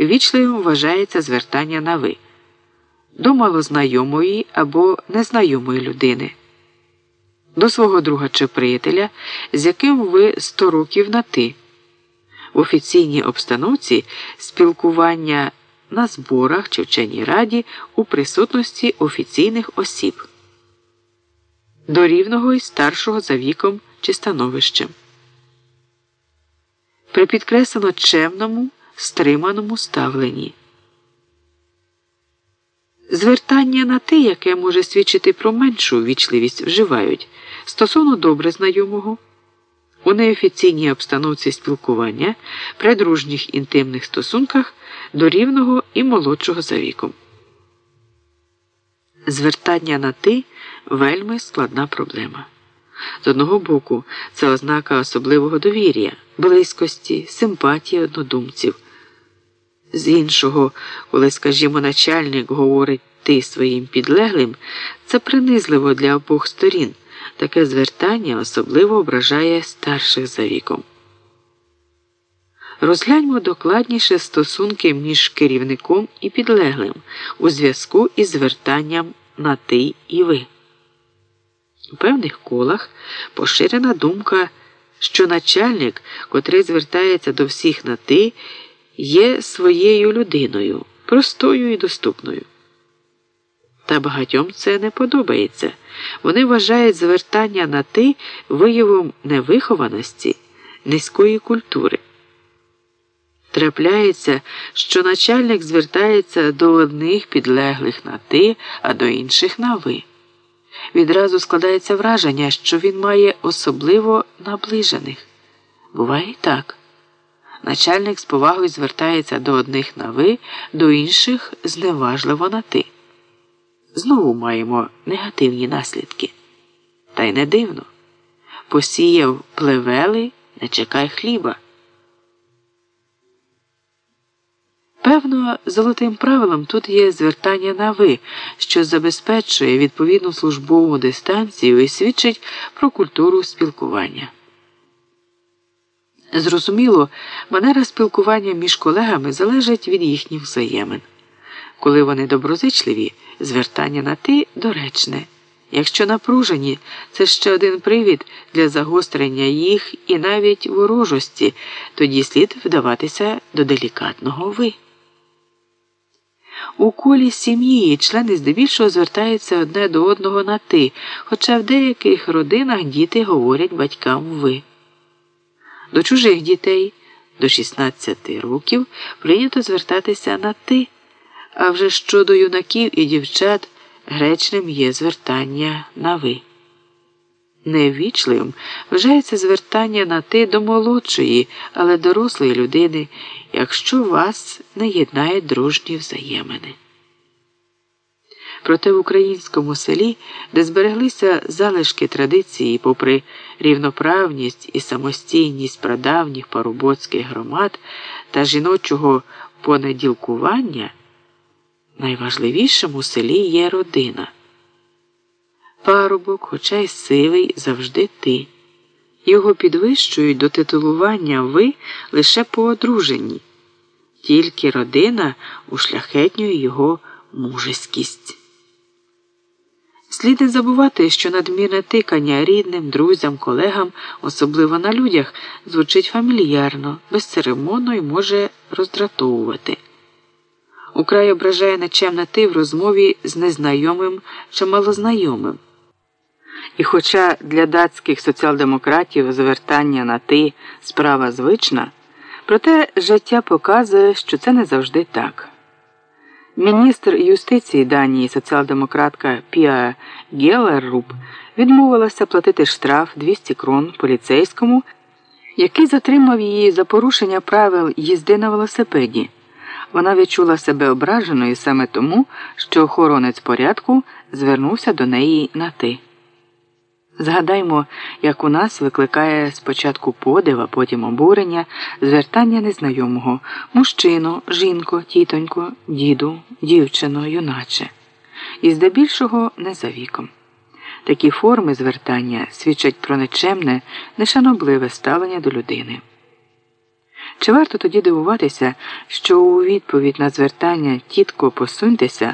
вічливим вважається звертання на ви до малознайомої або незнайомої людини, до свого друга чи приятеля, з яким ви сто років на ти. В офіційній обстановці спілкування на зборах чи вченій раді у присутності офіційних осіб, до рівного і старшого за віком чи становищем. При підкреслено чемному, стриманому ставленні. Звертання на те, яке може свідчити про меншу вічливість, вживають стосовно добре знайомого, у неофіційній обстановці спілкування, при дружніх інтимних стосунках до рівного і молодшого за віком. Звертання на ти вельми складна проблема. З одного боку, це ознака особливого довір'я, близькості, симпатії однодумців. З іншого, коли, скажімо, начальник говорить ти своїм підлеглим, це принизливо для обох сторін. Таке звертання особливо ображає старших за віком. Розгляньмо докладніше стосунки між керівником і підлеглим у зв'язку із звертанням на ти і ви. У певних колах поширена думка, що начальник, котрий звертається до всіх на ти, є своєю людиною, простою і доступною. Та багатьом це не подобається. Вони вважають звертання на ти виявом невихованості, низької культури. Трапляється, що начальник звертається до одних підлеглих на ти, а до інших на ви. Відразу складається враження, що він має особливо наближених. Буває і так. Начальник з повагою звертається до одних на ви, до інших зневажливо на ти. Знову маємо негативні наслідки. Та й не дивно. Посіяв плевели, не чекай хліба. Певно, золотим правилом тут є звертання на ви, що забезпечує відповідну службову дистанцію і свідчить про культуру спілкування. Зрозуміло, манера спілкування між колегами залежить від їхніх взаємин. Коли вони доброзичливі, звертання на ти доречне. Якщо напружені, це ще один привід для загострення їх і навіть ворожості, тоді слід вдаватися до делікатного ви. У колі сім'ї члени здебільшого звертаються одне до одного на ти, хоча в деяких родинах діти говорять батькам ви. До чужих дітей до 16 років прийнято звертатися на ти. А вже щодо юнаків і дівчат гречним є звертання на ви. Невічливим вважається звертання на ти до молодшої, але дорослої людини, якщо вас не єднають дружні взаємини. Проте в українському селі, де збереглися залишки традиції, попри рівноправність і самостійність прадавніх парубоцьких громад та жіночого понеділкування. Найважливішим у селі є родина. Парубок, хоча й сивий, завжди ти. Його підвищують до титулування ви лише по одруженні. Тільки родина ушляхетнює його мужеськість. Слід не забувати, що надмірне тикання рідним, друзям, колегам, особливо на людях, звучить фамільярно, безцеремонно і може роздратовувати. Украй ображає нечемна ти в розмові з незнайомим чи малознайомим. І хоча для датських соціал-демократів звертання на ти справа звична, проте життя показує, що це не завжди так. Міністр юстиції Данії соціал-демократка Піа Гелерруб відмовилася платити штраф 200 крон поліцейському, який затримав її за порушення правил їзди на велосипеді. Вона відчула себе ображеною саме тому, що охоронець порядку звернувся до неї на ти. Згадаймо, як у нас викликає спочатку подив, а потім обурення, звертання незнайомого мужчину, жінку, тітоньку, діду, дівчину, юначе, і здебільшого не за віком. Такі форми звертання свідчать про нечемне, нешанобливе ставлення до людини. Чи варто тоді дивуватися, що у відповідь на звертання тітко посуньтеся